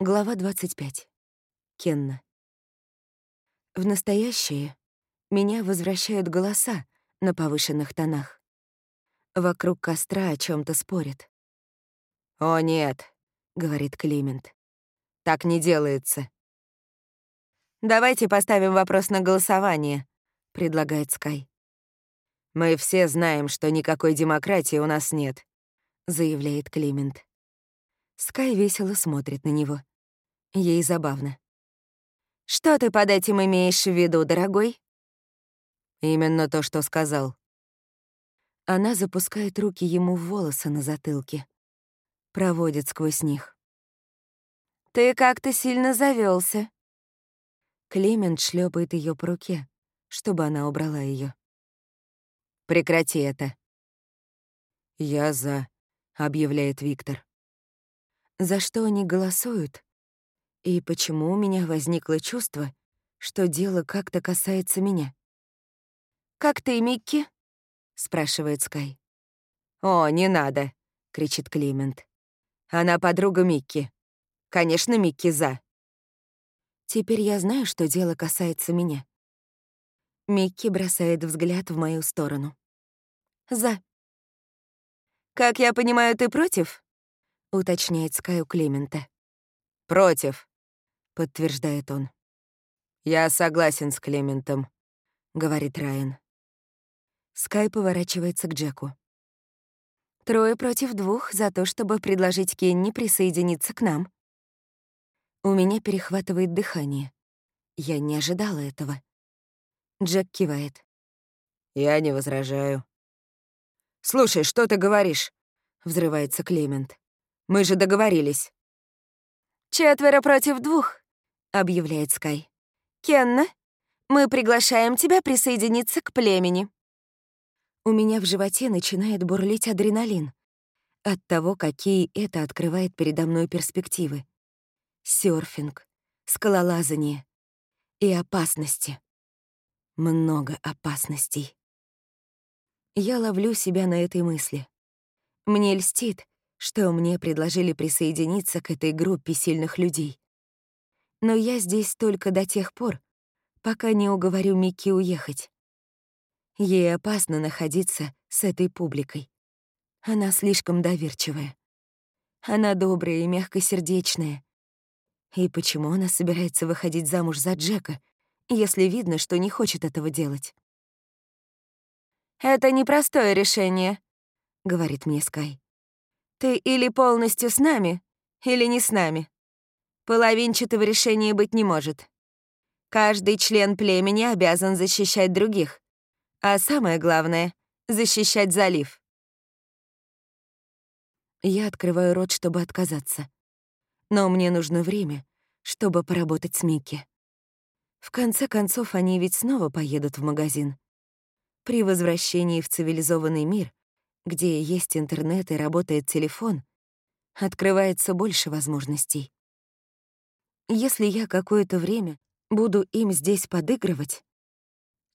Глава 25. Кенна. В настоящее меня возвращают голоса на повышенных тонах. Вокруг костра о чем то спорят. «О, нет», — говорит Климент. «Так не делается». «Давайте поставим вопрос на голосование», — предлагает Скай. «Мы все знаем, что никакой демократии у нас нет», — заявляет Климент. Скай весело смотрит на него. Ей забавно. «Что ты под этим имеешь в виду, дорогой?» «Именно то, что сказал». Она запускает руки ему в волосы на затылке. Проводит сквозь них. «Ты как-то сильно завелся. Клемент шлепает ее по руке, чтобы она убрала ее. «Прекрати это». «Я за», — объявляет Виктор. За что они голосуют? И почему у меня возникло чувство, что дело как-то касается меня? «Как ты, Микки?» — спрашивает Скай. «О, не надо!» — кричит Климент. «Она подруга Микки. Конечно, Микки за». Теперь я знаю, что дело касается меня. Микки бросает взгляд в мою сторону. «За». «Как я понимаю, ты против?» — уточняет Скай у Клемента. «Против», — подтверждает он. «Я согласен с Клементом», — говорит Райан. Скай поворачивается к Джеку. Трое против двух за то, чтобы предложить Кенни присоединиться к нам. У меня перехватывает дыхание. Я не ожидала этого. Джек кивает. «Я не возражаю». «Слушай, что ты говоришь?» — взрывается Клемент. Мы же договорились». «Четверо против двух», — объявляет Скай. «Кенна, мы приглашаем тебя присоединиться к племени». У меня в животе начинает бурлить адреналин от того, какие это открывает передо мной перспективы. Сёрфинг, скалолазание и опасности. Много опасностей. Я ловлю себя на этой мысли. Мне льстит, что мне предложили присоединиться к этой группе сильных людей. Но я здесь только до тех пор, пока не уговорю Микки уехать. Ей опасно находиться с этой публикой. Она слишком доверчивая. Она добрая и мягкосердечная. И почему она собирается выходить замуж за Джека, если видно, что не хочет этого делать? «Это непростое решение», — говорит мне Скай. Ты или полностью с нами, или не с нами. Половинчатого решения быть не может. Каждый член племени обязан защищать других. А самое главное — защищать залив. Я открываю рот, чтобы отказаться. Но мне нужно время, чтобы поработать с Микки. В конце концов, они ведь снова поедут в магазин. При возвращении в цивилизованный мир где есть интернет и работает телефон, открывается больше возможностей. Если я какое-то время буду им здесь подыгрывать,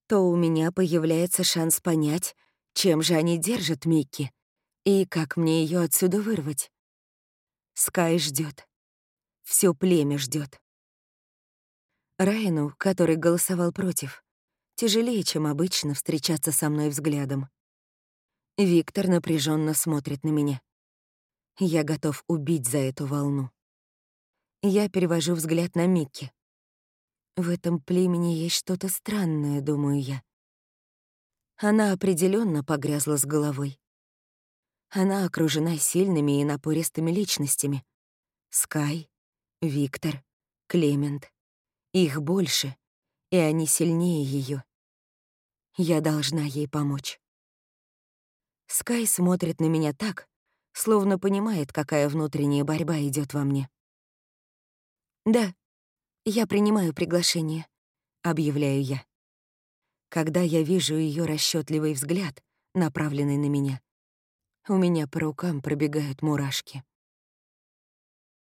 то у меня появляется шанс понять, чем же они держат Микки и как мне ее отсюда вырвать. Скай ждет. Все племя ждет. Райану, который голосовал против, тяжелее, чем обычно, встречаться со мной взглядом. Виктор напряженно смотрит на меня. Я готов убить за эту волну. Я перевожу взгляд на Микки. В этом племени есть что-то странное, думаю я. Она определенно погрязла с головой. Она окружена сильными и напористыми личностями. Скай, Виктор, Клемент. Их больше, и они сильнее ее. Я должна ей помочь. Скай смотрит на меня так, словно понимает, какая внутренняя борьба идет во мне. «Да, я принимаю приглашение», — объявляю я. Когда я вижу ее расчетливый взгляд, направленный на меня, у меня по рукам пробегают мурашки.